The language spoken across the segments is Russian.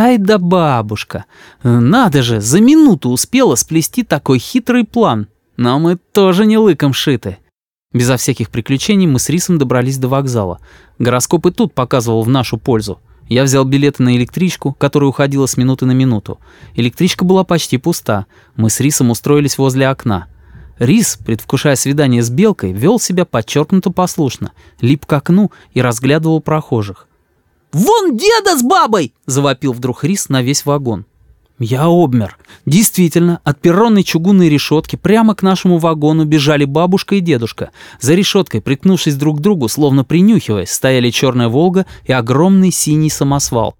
Ай да бабушка! Надо же, за минуту успела сплести такой хитрый план. Но мы тоже не лыком шиты. Безо всяких приключений мы с Рисом добрались до вокзала. Гороскоп и тут показывал в нашу пользу. Я взял билеты на электричку, которая уходила с минуты на минуту. Электричка была почти пуста. Мы с Рисом устроились возле окна. Рис, предвкушая свидание с Белкой, вел себя подчеркнуто послушно, лип к окну и разглядывал прохожих. «Вон деда с бабой!» — завопил вдруг Рис на весь вагон. Я обмер. Действительно, от перронной чугунной решетки прямо к нашему вагону бежали бабушка и дедушка. За решеткой, приткнувшись друг к другу, словно принюхиваясь, стояли черная «Волга» и огромный синий самосвал.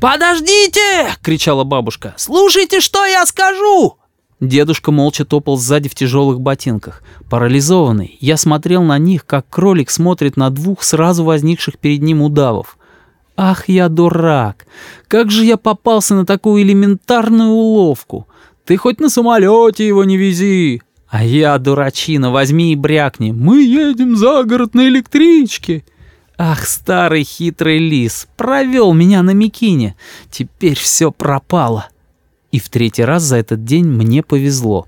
«Подождите!» — кричала бабушка. «Слушайте, что я скажу!» Дедушка молча топал сзади в тяжелых ботинках. Парализованный, я смотрел на них, как кролик смотрит на двух сразу возникших перед ним удавов. Ах, я дурак! Как же я попался на такую элементарную уловку! Ты хоть на самолете его не вези! А я, дурачина, возьми и брякни. Мы едем за город на электричке. Ах, старый хитрый лис, провел меня на Микине. Теперь все пропало. И в третий раз за этот день мне повезло.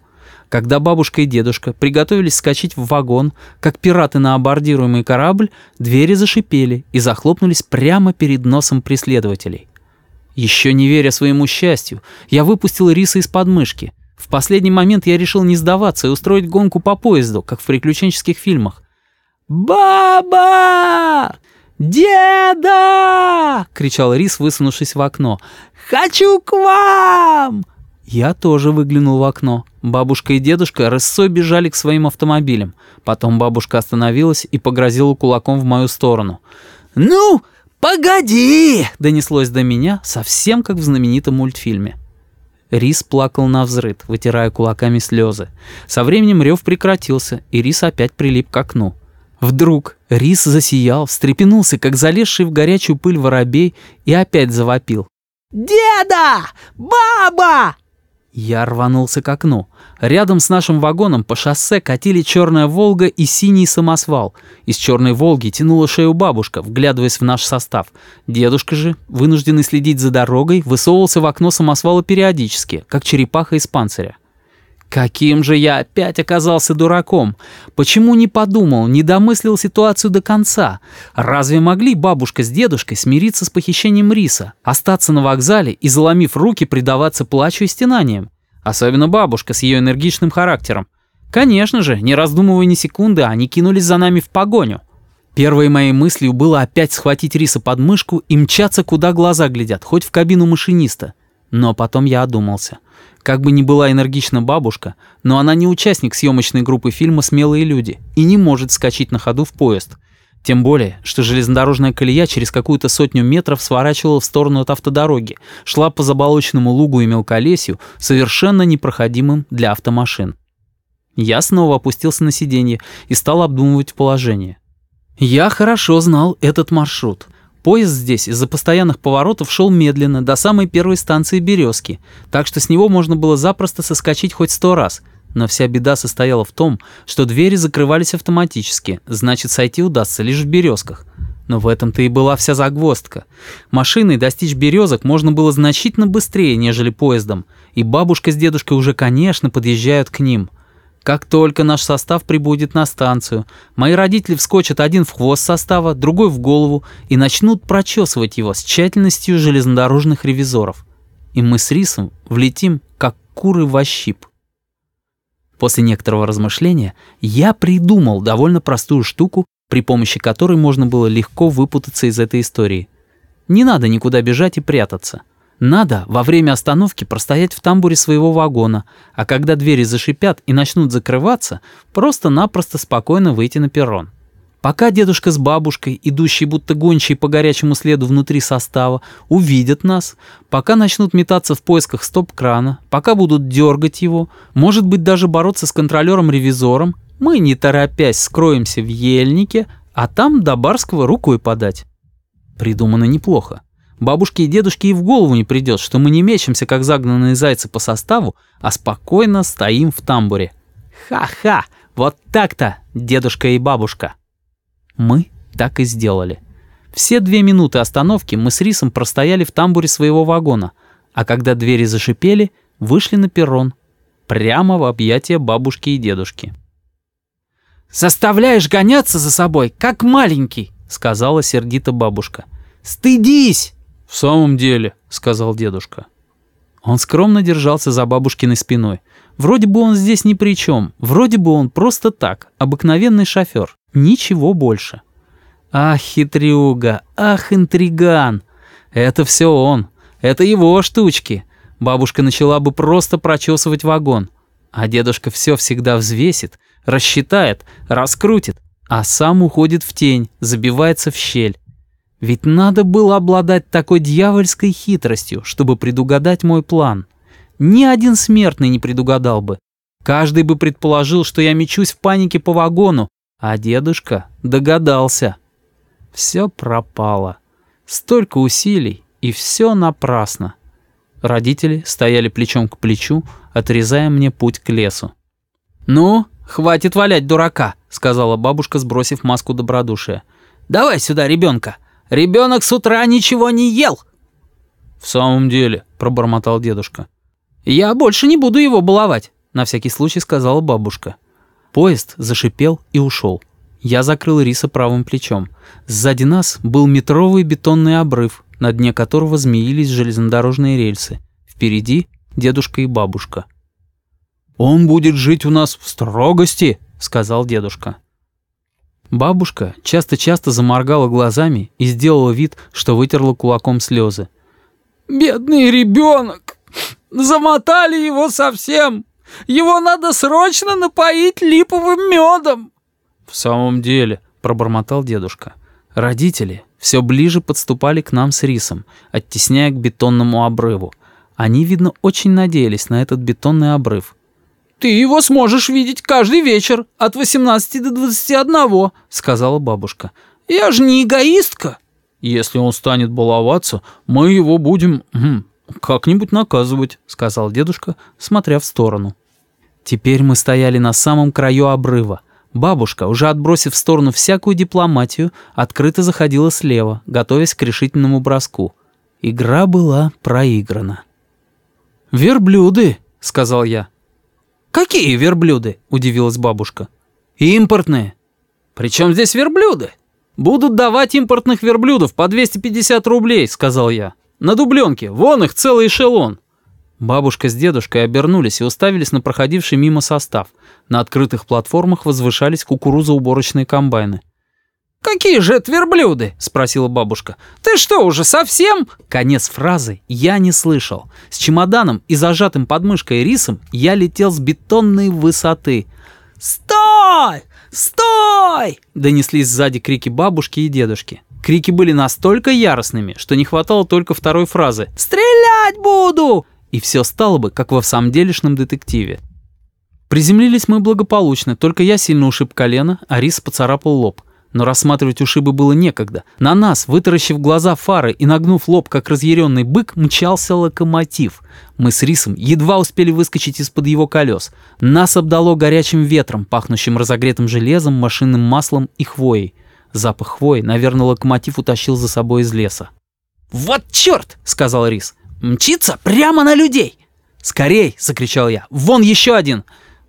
Когда бабушка и дедушка приготовились скачать в вагон, как пираты на абордируемый корабль, двери зашипели и захлопнулись прямо перед носом преследователей. Еще не веря своему счастью, я выпустил риса из подмышки. В последний момент я решил не сдаваться и устроить гонку по поезду, как в приключенческих фильмах. «Баба! Деда!» — кричал Рис, высунувшись в окно. «Хочу к вам!» Я тоже выглянул в окно. Бабушка и дедушка рысцой бежали к своим автомобилям. Потом бабушка остановилась и погрозила кулаком в мою сторону. «Ну, погоди!» — донеслось до меня, совсем как в знаменитом мультфильме. Рис плакал на взрыд, вытирая кулаками слезы. Со временем рев прекратился, и Рис опять прилип к окну. Вдруг Рис засиял, встрепенулся, как залезший в горячую пыль воробей, и опять завопил. «Деда! Баба!» Я рванулся к окну. Рядом с нашим вагоном по шоссе катили черная «Волга» и синий самосвал. Из черной «Волги» тянула шею бабушка, вглядываясь в наш состав. Дедушка же, вынужденный следить за дорогой, высовывался в окно самосвала периодически, как черепаха из панциря. Каким же я опять оказался дураком? Почему не подумал, не домыслил ситуацию до конца? Разве могли бабушка с дедушкой смириться с похищением риса, остаться на вокзале и, заломив руки, предаваться плачу и стенаниям? Особенно бабушка с ее энергичным характером. Конечно же, не раздумывая ни секунды, они кинулись за нами в погоню. Первой моей мыслью было опять схватить риса под мышку и мчаться, куда глаза глядят, хоть в кабину машиниста. Но потом я одумался. Как бы ни была энергична бабушка, но она не участник съемочной группы фильма «Смелые люди» и не может скачать на ходу в поезд. Тем более, что железнодорожная колея через какую-то сотню метров сворачивала в сторону от автодороги, шла по заболоченному лугу и мелколесью, совершенно непроходимым для автомашин. Я снова опустился на сиденье и стал обдумывать положение. Я хорошо знал этот маршрут. Поезд здесь из-за постоянных поворотов шел медленно до самой первой станции Березки, так что с него можно было запросто соскочить хоть сто раз. Но вся беда состояла в том, что двери закрывались автоматически, значит сойти удастся лишь в Березках. Но в этом-то и была вся загвоздка. Машиной достичь березок можно было значительно быстрее, нежели поездом, и бабушка с дедушкой уже, конечно, подъезжают к ним – как только наш состав прибудет на станцию, мои родители вскочат один в хвост состава, другой в голову и начнут прочесывать его с тщательностью железнодорожных ревизоров. И мы с Рисом влетим, как куры в ощип. После некоторого размышления я придумал довольно простую штуку, при помощи которой можно было легко выпутаться из этой истории. Не надо никуда бежать и прятаться. Надо во время остановки простоять в тамбуре своего вагона, а когда двери зашипят и начнут закрываться, просто-напросто спокойно выйти на перрон. Пока дедушка с бабушкой, идущие будто гончие по горячему следу внутри состава, увидят нас, пока начнут метаться в поисках стоп-крана, пока будут дергать его, может быть даже бороться с контролером-ревизором, мы, не торопясь, скроемся в ельнике, а там до барского рукой подать. Придумано неплохо. Бабушке и дедушке и в голову не придет, что мы не мечемся, как загнанные зайцы по составу, а спокойно стоим в тамбуре. Ха-ха, вот так-то, дедушка и бабушка. Мы так и сделали. Все две минуты остановки мы с Рисом простояли в тамбуре своего вагона, а когда двери зашипели, вышли на перрон, прямо в объятия бабушки и дедушки. «Заставляешь гоняться за собой, как маленький», — сказала сердито бабушка. «Стыдись!» «В самом деле», — сказал дедушка. Он скромно держался за бабушкиной спиной. Вроде бы он здесь ни при чем, вроде бы он просто так, обыкновенный шофер, ничего больше. Ах, хитрюга, ах, интриган. Это все он, это его штучки. Бабушка начала бы просто прочесывать вагон. А дедушка все всегда взвесит, рассчитает, раскрутит, а сам уходит в тень, забивается в щель. Ведь надо было обладать такой дьявольской хитростью, чтобы предугадать мой план. Ни один смертный не предугадал бы. Каждый бы предположил, что я мечусь в панике по вагону, а дедушка догадался. Все пропало. Столько усилий, и все напрасно. Родители стояли плечом к плечу, отрезая мне путь к лесу. «Ну, хватит валять дурака», — сказала бабушка, сбросив маску добродушия. «Давай сюда ребенка. Ребенок с утра ничего не ел». «В самом деле», — пробормотал дедушка. «Я больше не буду его баловать», — на всякий случай сказала бабушка. Поезд зашипел и ушел. Я закрыл риса правым плечом. Сзади нас был метровый бетонный обрыв, на дне которого змеились железнодорожные рельсы. Впереди дедушка и бабушка. «Он будет жить у нас в строгости», — сказал дедушка. Бабушка часто-часто заморгала глазами и сделала вид, что вытерла кулаком слезы. «Бедный ребенок! Замотали его совсем! Его надо срочно напоить липовым медом!» «В самом деле», — пробормотал дедушка. Родители все ближе подступали к нам с рисом, оттесняя к бетонному обрыву. Они, видно, очень надеялись на этот бетонный обрыв. «Ты его сможешь видеть каждый вечер от 18 до 21», — сказала бабушка. «Я же не эгоистка». «Если он станет баловаться, мы его будем хм, как-нибудь наказывать», — сказал дедушка, смотря в сторону. Теперь мы стояли на самом краю обрыва. Бабушка, уже отбросив в сторону всякую дипломатию, открыто заходила слева, готовясь к решительному броску. Игра была проиграна. «Верблюды», — сказал я. «Какие верблюды?» — удивилась бабушка. «Импортные». «При чем здесь верблюды?» «Будут давать импортных верблюдов по 250 рублей», — сказал я. «На дубленке, вон их целый эшелон». Бабушка с дедушкой обернулись и уставились на проходивший мимо состав. На открытых платформах возвышались кукурузоуборочные комбайны. «Какие же это верблюды?» — спросила бабушка. «Ты что, уже совсем?» Конец фразы я не слышал. С чемоданом и зажатым подмышкой рисом я летел с бетонной высоты. «Стой! Стой!» — донеслись сзади крики бабушки и дедушки. Крики были настолько яростными, что не хватало только второй фразы «Стрелять буду!» и все стало бы, как во самделишном детективе. Приземлились мы благополучно, только я сильно ушиб колено, а Рис поцарапал лоб. Но рассматривать ушибы было некогда. На нас, вытаращив глаза фары и нагнув лоб, как разъяренный бык, мчался локомотив. Мы с Рисом едва успели выскочить из-под его колес. Нас обдало горячим ветром, пахнущим разогретым железом, машинным маслом и хвоей. Запах хвои, наверное, локомотив утащил за собой из леса. «Вот черт!» — сказал Рис. Мчится прямо на людей!» «Скорей!» — закричал я. «Вон еще один!»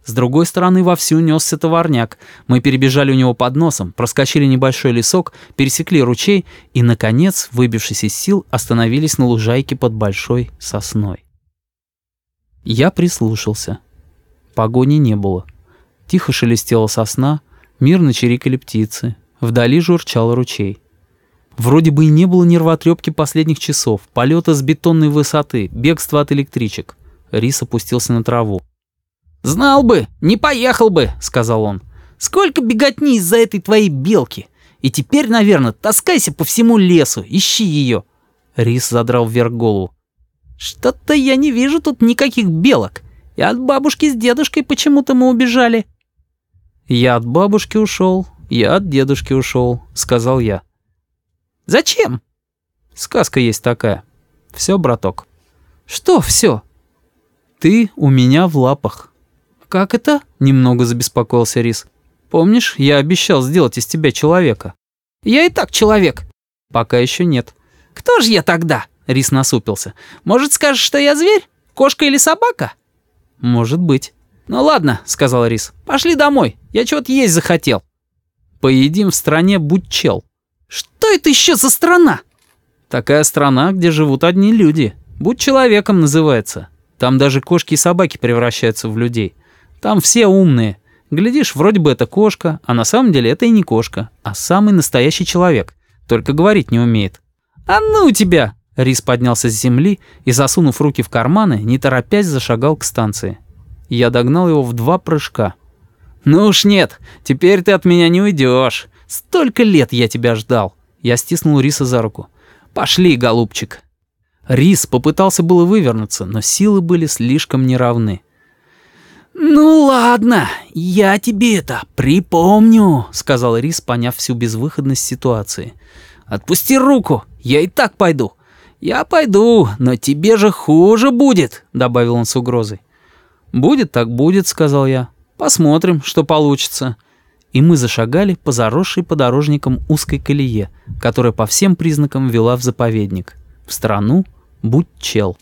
С другой стороны вовсю несся товарняк. Мы перебежали у него под носом, проскочили небольшой лесок, пересекли ручей и, наконец, выбившись из сил, остановились на лужайке под большой сосной. Я прислушался. Погони не было. Тихо шелестела сосна, мирно чирикали птицы. Вдали журчал ручей. Вроде бы и не было нервотрепки последних часов, полета с бетонной высоты, бегства от электричек. Рис опустился на траву. «Знал бы, не поехал бы», — сказал он. «Сколько беготни из-за этой твоей белки! И теперь, наверное, таскайся по всему лесу, ищи ее!» Рис задрал вверх голову. «Что-то я не вижу тут никаких белок. И от бабушки с дедушкой почему-то мы убежали». «Я от бабушки ушел, я от дедушки ушел», — сказал я. Зачем? Сказка есть такая. Все, браток. Что все? Ты у меня в лапах. Как это? Немного забеспокоился Рис. Помнишь, я обещал сделать из тебя человека? Я и так человек. «Пока еще нет». «Кто же я тогда?» — Рис насупился. «Может, скажешь, что я зверь? Кошка или собака?» «Может быть». «Ну ладно», — сказал Рис. «Пошли домой. Я чего-то есть захотел». «Поедим в стране будь чел». «Что это еще за страна?» «Такая страна, где живут одни люди. Будь человеком называется. Там даже кошки и собаки превращаются в людей. Там все умные. Глядишь, вроде бы это кошка, а на самом деле это и не кошка, а самый настоящий человек. Только говорить не умеет. «А ну тебя!» Рис поднялся с земли и, засунув руки в карманы, не торопясь зашагал к станции. Я догнал его в два прыжка. «Ну уж нет, теперь ты от меня не уйдешь. Столько лет я тебя ждал». Я стиснул Риса за руку. «Пошли, голубчик». Рис попытался было вывернуться, но силы были слишком неравны. «Ну ладно, я тебе это припомню», — сказал Рис, поняв всю безвыходность ситуации. «Отпусти руку, я и так пойду». «Я пойду, но тебе же хуже будет», — добавил он с угрозой. «Будет так будет», — сказал я. «Посмотрим, что получится». И мы зашагали по заросшей подорожникам узкой колее, которая по всем признакам вела в заповедник, в страну Будь чел.